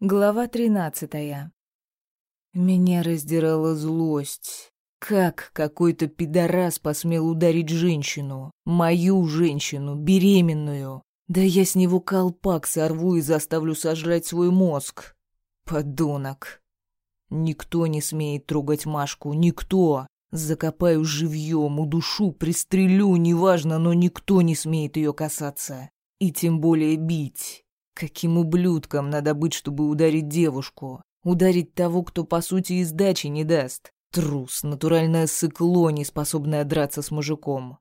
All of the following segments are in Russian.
Глава тринадцатая. Меня раздирала злость. Как какой-то пидорас посмел ударить женщину? Мою женщину, беременную. Да я с него колпак сорву и заставлю сожрать свой мозг. Подонок. Никто не смеет трогать Машку, никто. Закопаю живьем, удушу, пристрелю, неважно, но никто не смеет ее касаться. И тем более бить. Каким ублюдком надо быть, чтобы ударить девушку? Ударить того, кто, по сути, и сдачи не даст. Трус, натуральное сыкло, не способное драться с мужиком.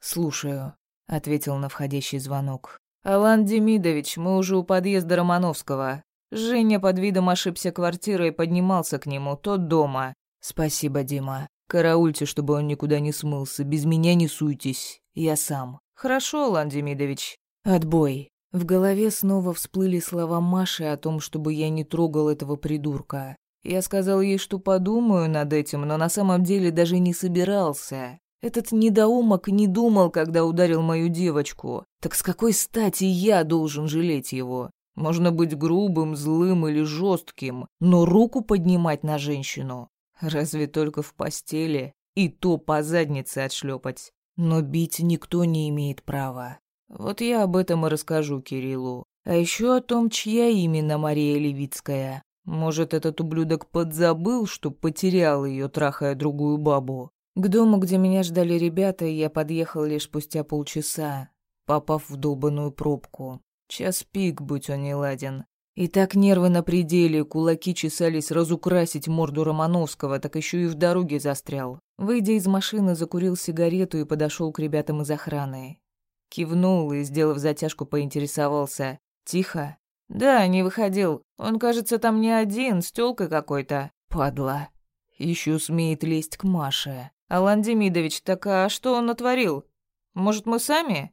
«Слушаю», — ответил на входящий звонок. «Алан Демидович, мы уже у подъезда Романовского. Женя под видом ошибся квартирой поднимался к нему, тот дома. Спасибо, Дима. Караульте, чтобы он никуда не смылся. Без меня не суйтесь. Я сам. Хорошо, Алан Демидович. Отбой. В голове снова всплыли слова Маши о том, чтобы я не трогал этого придурка. Я сказал ей, что подумаю над этим, но на самом деле даже не собирался. Этот недоумок не думал, когда ударил мою девочку. Так с какой стати я должен жалеть его? Можно быть грубым, злым или жестким, но руку поднимать на женщину? Разве только в постели? И то по заднице отшлепать. Но бить никто не имеет права. Вот я об этом и расскажу Кириллу. А еще о том, чья именно Мария Левицкая. Может, этот ублюдок подзабыл, что потерял ее, трахая другую бабу. К дому, где меня ждали ребята, я подъехал лишь спустя полчаса, попав в долбаную пробку. Час пик, будь он не ладен. И так нервы на пределе, кулаки чесались разукрасить морду Романовского, так еще и в дороге застрял. Выйдя из машины, закурил сигарету и подошел к ребятам из охраны. Кивнул и, сделав затяжку, поинтересовался. «Тихо?» «Да, не выходил. Он, кажется, там не один, с тёлкой какой-то. Падла. Еще смеет лезть к Маше. Алан Демидович, так а что он натворил? Может, мы сами?»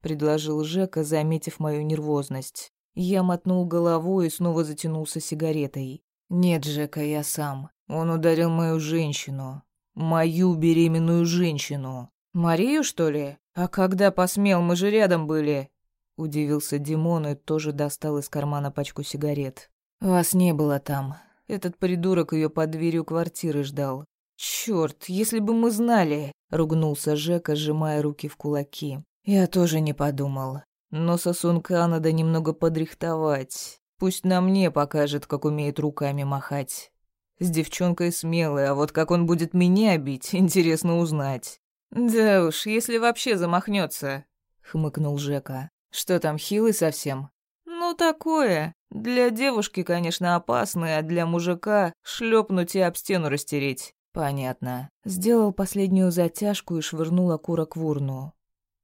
Предложил Жека, заметив мою нервозность. Я мотнул головой и снова затянулся сигаретой. «Нет, Жека, я сам. Он ударил мою женщину. Мою беременную женщину. Марию, что ли? «А когда посмел, мы же рядом были!» Удивился Димон и тоже достал из кармана пачку сигарет. «Вас не было там. Этот придурок ее под дверью квартиры ждал. Черт, если бы мы знали!» Ругнулся Жека, сжимая руки в кулаки. «Я тоже не подумал. Но сосунка надо немного подрихтовать. Пусть на мне покажет, как умеет руками махать. С девчонкой смелой, а вот как он будет меня бить, интересно узнать. «Да уж, если вообще замахнется», — хмыкнул Жека. «Что там, хилый совсем?» «Ну, такое. Для девушки, конечно, опасно, а для мужика шлепнуть и об стену растереть». «Понятно». Сделал последнюю затяжку и швырнул окурок в урну.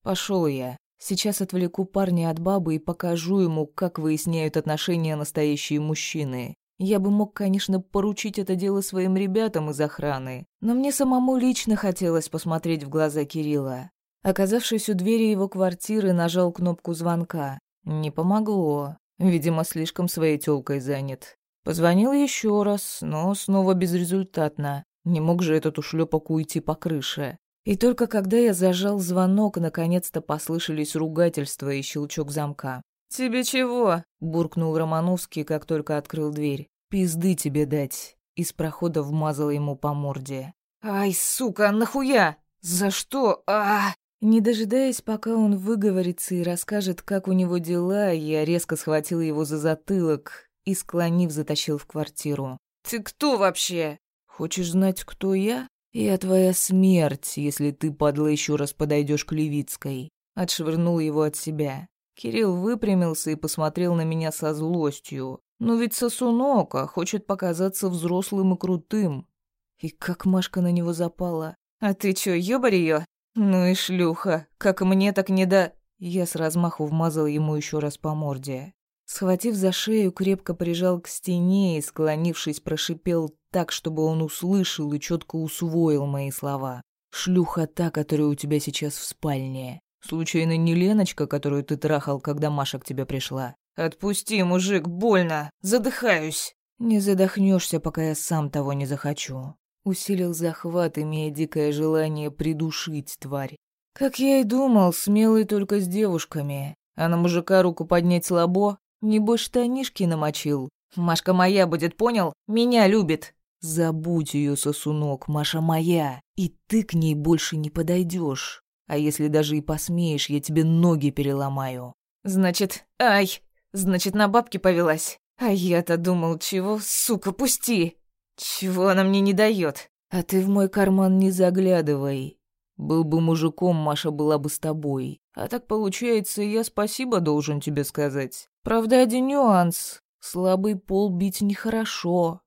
Пошел я. Сейчас отвлеку парня от бабы и покажу ему, как выясняют отношения настоящие мужчины. Я бы мог, конечно, поручить это дело своим ребятам из охраны, но мне самому лично хотелось посмотреть в глаза Кирилла. Оказавшись у двери его квартиры, нажал кнопку звонка. Не помогло. Видимо, слишком своей тёлкой занят. Позвонил еще раз, но снова безрезультатно. Не мог же этот ушлепок уйти по крыше. И только когда я зажал звонок, наконец-то послышались ругательства и щелчок замка. «Тебе чего?» — буркнул Романовский, как только открыл дверь. «Пизды тебе дать!» Из прохода вмазал ему по морде. «Ай, сука, нахуя? За что? а Не дожидаясь, пока он выговорится и расскажет, как у него дела, я резко схватил его за затылок и, склонив, затащил в квартиру. «Ты кто вообще?» «Хочешь знать, кто я?» «Я твоя смерть, если ты, падла, еще раз подойдешь к Левицкой». Отшвырнул его от себя. Кирилл выпрямился и посмотрел на меня со злостью. «Ну ведь сосунок, а хочет показаться взрослым и крутым». И как Машка на него запала. «А ты чё, ёбарь её? Ну и шлюха, как мне так не да...» Я с размаху вмазал ему еще раз по морде. Схватив за шею, крепко прижал к стене и, склонившись, прошипел так, чтобы он услышал и четко усвоил мои слова. «Шлюха та, которая у тебя сейчас в спальне. Случайно не Леночка, которую ты трахал, когда Маша к тебе пришла? Отпусти, мужик, больно, задыхаюсь. Не задохнешься, пока я сам того не захочу. Усилил захват, имея дикое желание придушить тварь. Как я и думал, смелый только с девушками. А на мужика руку поднять слабо, небось штанишки намочил. Машка моя будет, понял? Меня любит. Забудь ее, сосунок, Маша моя, и ты к ней больше не подойдешь. А если даже и посмеешь, я тебе ноги переломаю. Значит, ай, значит, на бабки повелась. А я-то думал, чего, сука, пусти. Чего она мне не дает? А ты в мой карман не заглядывай. Был бы мужиком, Маша была бы с тобой. А так получается, я спасибо должен тебе сказать. Правда, один нюанс. Слабый пол бить нехорошо.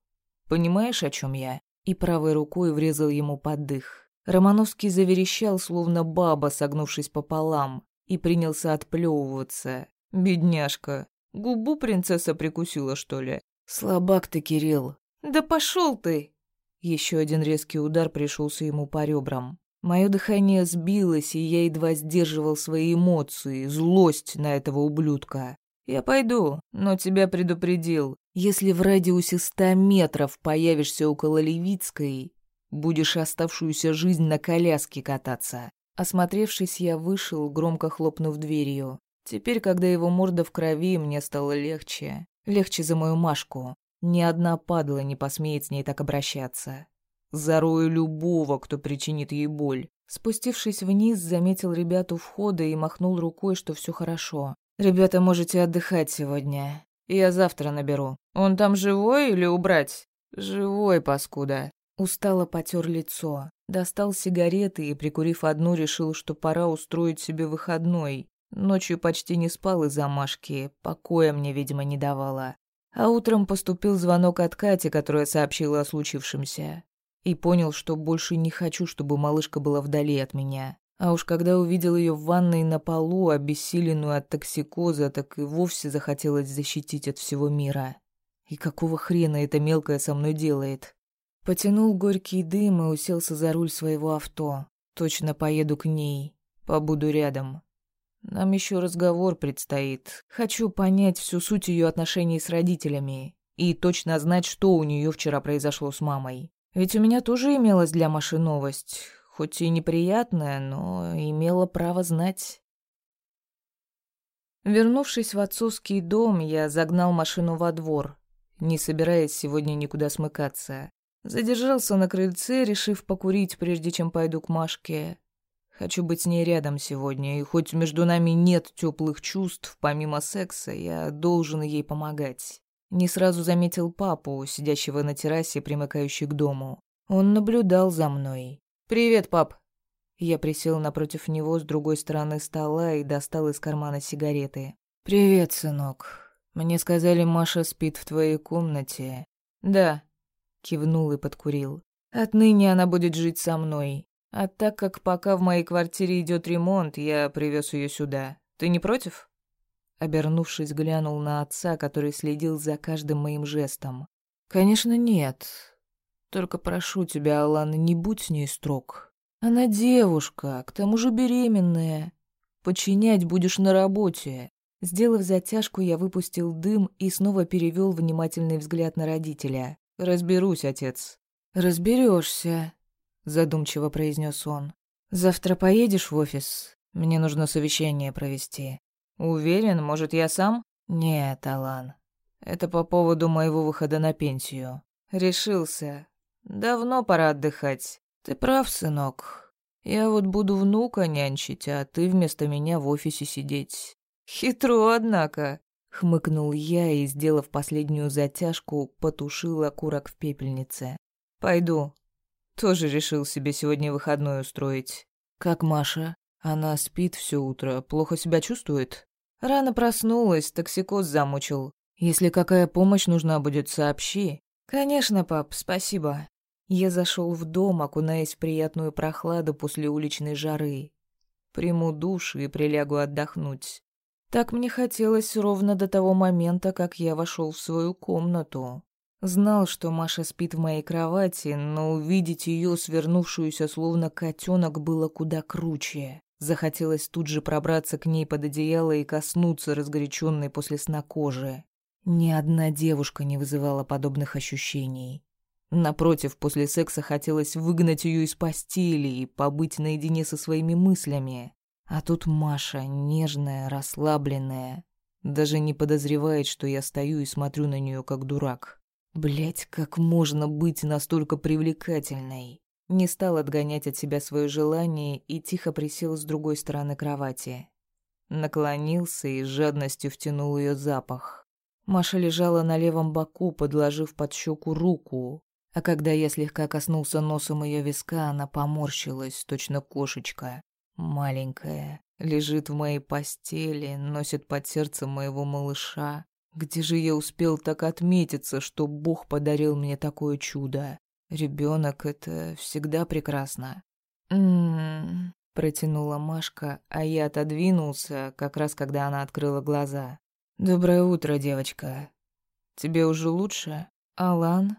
Понимаешь, о чем я? И правой рукой врезал ему под дых. Романовский заверещал, словно баба, согнувшись пополам, и принялся отплевываться. Бедняжка. Губу принцесса прикусила, что ли? Слабак ты, Кирилл. Да пошел ты! Еще один резкий удар пришелся ему по ребрам. Мое дыхание сбилось, и я едва сдерживал свои эмоции, злость на этого ублюдка. Я пойду, но тебя предупредил. Если в радиусе ста метров появишься около Левицкой, будешь оставшуюся жизнь на коляске кататься. Осмотревшись, я вышел, громко хлопнув дверью. Теперь, когда его морда в крови, мне стало легче. Легче за мою Машку. Ни одна падла не посмеет с ней так обращаться. Зарою любого, кто причинит ей боль. Спустившись вниз, заметил ребят у входа и махнул рукой, что все хорошо. «Ребята, можете отдыхать сегодня. Я завтра наберу. Он там живой или убрать?» «Живой, паскуда». Устало потер лицо. Достал сигареты и, прикурив одну, решил, что пора устроить себе выходной. Ночью почти не спал из-за Машки, покоя мне, видимо, не давала. А утром поступил звонок от Кати, которая сообщила о случившемся и понял, что больше не хочу, чтобы малышка была вдали от меня. А уж когда увидел ее в ванной на полу, обессиленную от токсикоза, так и вовсе захотелось защитить от всего мира. И какого хрена эта мелкая со мной делает? Потянул горький дым и уселся за руль своего авто. Точно поеду к ней. Побуду рядом. Нам еще разговор предстоит. Хочу понять всю суть ее отношений с родителями и точно знать, что у нее вчера произошло с мамой. Ведь у меня тоже имелась для Маши новость, хоть и неприятная, но имела право знать. Вернувшись в отцовский дом, я загнал машину во двор, не собираясь сегодня никуда смыкаться. Задержался на крыльце, решив покурить, прежде чем пойду к Машке. Хочу быть с ней рядом сегодня, и хоть между нами нет теплых чувств, помимо секса, я должен ей помогать. Не сразу заметил папу, сидящего на террасе, примыкающей к дому. Он наблюдал за мной. «Привет, пап!» Я присел напротив него с другой стороны стола и достал из кармана сигареты. «Привет, сынок. Мне сказали, Маша спит в твоей комнате». «Да», — кивнул и подкурил. «Отныне она будет жить со мной. А так как пока в моей квартире идет ремонт, я привез ее сюда. Ты не против?» Обернувшись, глянул на отца, который следил за каждым моим жестом. «Конечно, нет. Только прошу тебя, Алана, не будь с ней строг. Она девушка, к тому же беременная. Подчинять будешь на работе». Сделав затяжку, я выпустил дым и снова перевел внимательный взгляд на родителя. «Разберусь, отец». «Разберешься», — задумчиво произнес он. «Завтра поедешь в офис? Мне нужно совещание провести». Уверен, может, я сам? Нет, Алан. Это по поводу моего выхода на пенсию. Решился. Давно пора отдыхать. Ты прав, сынок. Я вот буду внука нянчить, а ты вместо меня в офисе сидеть. Хитро, однако. Хмыкнул я и, сделав последнюю затяжку, потушил окурок в пепельнице. Пойду. Тоже решил себе сегодня выходной устроить. Как Маша? Она спит все утро, плохо себя чувствует? Рано проснулась, токсикоз замучил. Если какая помощь нужна будет, сообщи. Конечно, пап, спасибо. Я зашел в дом, окунаясь в приятную прохладу после уличной жары. Приму душ и прилягу отдохнуть. Так мне хотелось ровно до того момента, как я вошел в свою комнату. Знал, что Маша спит в моей кровати, но увидеть ее, свернувшуюся словно котенок, было куда круче. Захотелось тут же пробраться к ней под одеяло и коснуться разгоряченной после сна кожи. Ни одна девушка не вызывала подобных ощущений. Напротив, после секса хотелось выгнать ее из постели и побыть наедине со своими мыслями. А тут Маша, нежная, расслабленная, Даже не подозревает, что я стою и смотрю на нее как дурак. Блять, как можно быть настолько привлекательной? Не стал отгонять от себя свое желание и тихо присел с другой стороны кровати. Наклонился и с жадностью втянул ее запах. Маша лежала на левом боку, подложив под щеку руку, а когда я слегка коснулся носом ее виска, она поморщилась, точно кошечка. Маленькая, лежит в моей постели, носит под сердцем моего малыша. Где же я успел так отметиться, что Бог подарил мне такое чудо? Ребенок — это всегда прекрасно. «М-м-м», протянула Машка, а я отодвинулся, как раз когда она открыла глаза. «Доброе утро, девочка. Тебе уже лучше? Алан?»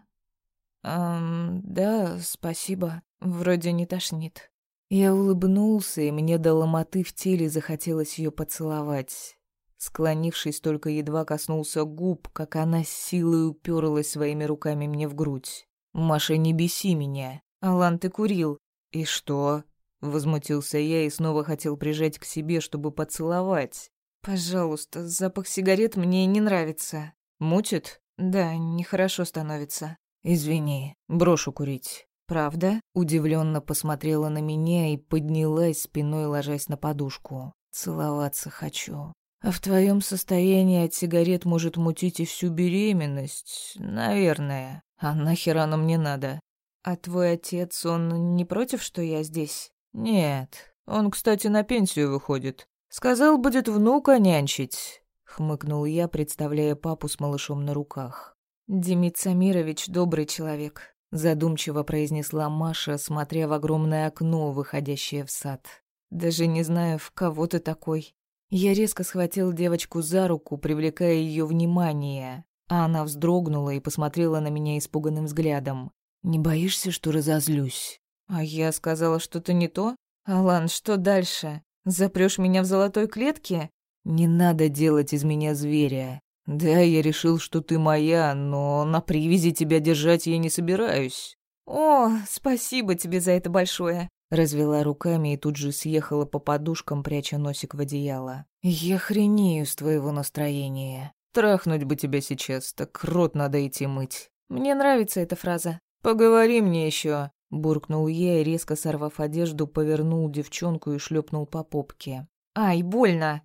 «Эм, да, спасибо. Вроде не тошнит». Я улыбнулся, и мне до ломоты в теле захотелось ее поцеловать. Склонившись, только едва коснулся губ, как она с силой уперлась своими руками мне в грудь. «Маша, не беси меня. Алан, ты курил». «И что?» Возмутился я и снова хотел прижать к себе, чтобы поцеловать. «Пожалуйста, запах сигарет мне не нравится». «Мутит?» «Да, нехорошо становится». «Извини, брошу курить». «Правда?» Удивленно посмотрела на меня и поднялась спиной, ложась на подушку. «Целоваться хочу». «А в твоем состоянии от сигарет может мутить и всю беременность, наверное». А нахер оно мне надо? А твой отец, он не против, что я здесь? Нет. Он, кстати, на пенсию выходит. Сказал, будет внука нянчить. Хмыкнул я, представляя папу с малышом на руках. Демид Самирович добрый человек. Задумчиво произнесла Маша, смотря в огромное окно, выходящее в сад. Даже не знаю, в кого ты такой. Я резко схватил девочку за руку, привлекая ее внимание, а она вздрогнула и посмотрела на меня испуганным взглядом. «Не боишься, что разозлюсь?» «А я сказала что-то не то? Алан, что дальше? Запрёшь меня в золотой клетке?» «Не надо делать из меня зверя. Да, я решил, что ты моя, но на привязи тебя держать я не собираюсь». «О, спасибо тебе за это большое!» Развела руками и тут же съехала по подушкам, пряча носик в одеяло. «Я хренею с твоего настроения. Трахнуть бы тебя сейчас, так рот надо идти мыть. Мне нравится эта фраза. Поговори мне еще. Буркнул я и, резко сорвав одежду, повернул девчонку и шлепнул по попке. «Ай, больно!»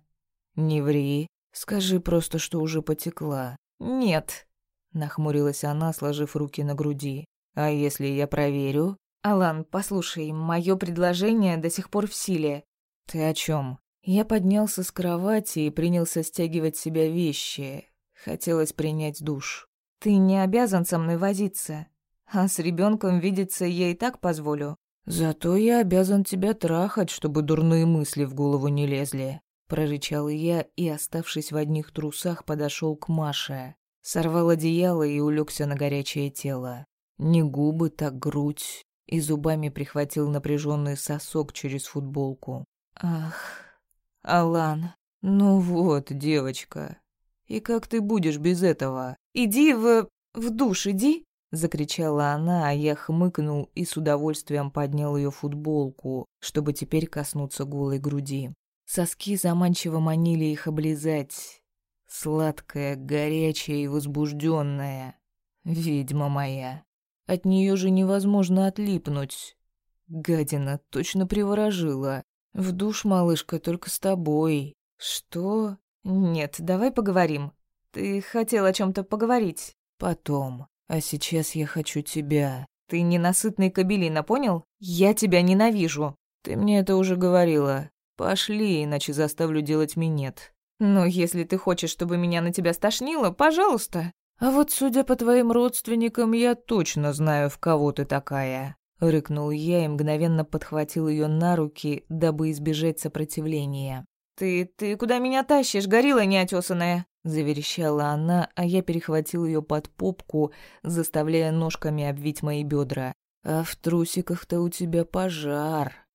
«Не ври. Скажи просто, что уже потекла». «Нет», — нахмурилась она, сложив руки на груди. «А если я проверю?» «Алан, послушай, мое предложение до сих пор в силе». «Ты о чем? Я поднялся с кровати и принялся стягивать себя вещи. Хотелось принять душ. «Ты не обязан со мной возиться. А с ребенком видеться я и так позволю». «Зато я обязан тебя трахать, чтобы дурные мысли в голову не лезли», — прорычал я и, оставшись в одних трусах, подошел к Маше. Сорвал одеяло и улегся на горячее тело. Не губы, так грудь. И зубами прихватил напряженный сосок через футболку. «Ах...» Алан. Ну вот, девочка. И как ты будешь без этого? Иди в... в душ, иди. Закричала она, а я хмыкнул и с удовольствием поднял ее футболку, чтобы теперь коснуться голой груди. Соски заманчиво манили их облизать. Сладкая, горячая и возбужденная. Ведьма моя. От нее же невозможно отлипнуть. Гадина точно приворожила. «В душ, малышка, только с тобой». «Что?» «Нет, давай поговорим. Ты хотел о чем то поговорить». «Потом. А сейчас я хочу тебя». «Ты ненасытный кабелина, понял? Я тебя ненавижу». «Ты мне это уже говорила. Пошли, иначе заставлю делать минет». «Ну, если ты хочешь, чтобы меня на тебя стошнило, пожалуйста». «А вот, судя по твоим родственникам, я точно знаю, в кого ты такая». Рыкнул я и мгновенно подхватил ее на руки, дабы избежать сопротивления. «Ты... ты куда меня тащишь, горилла неотесанная?» Заверещала она, а я перехватил ее под попку, заставляя ножками обвить мои бедра. «А в трусиках-то у тебя пожар!»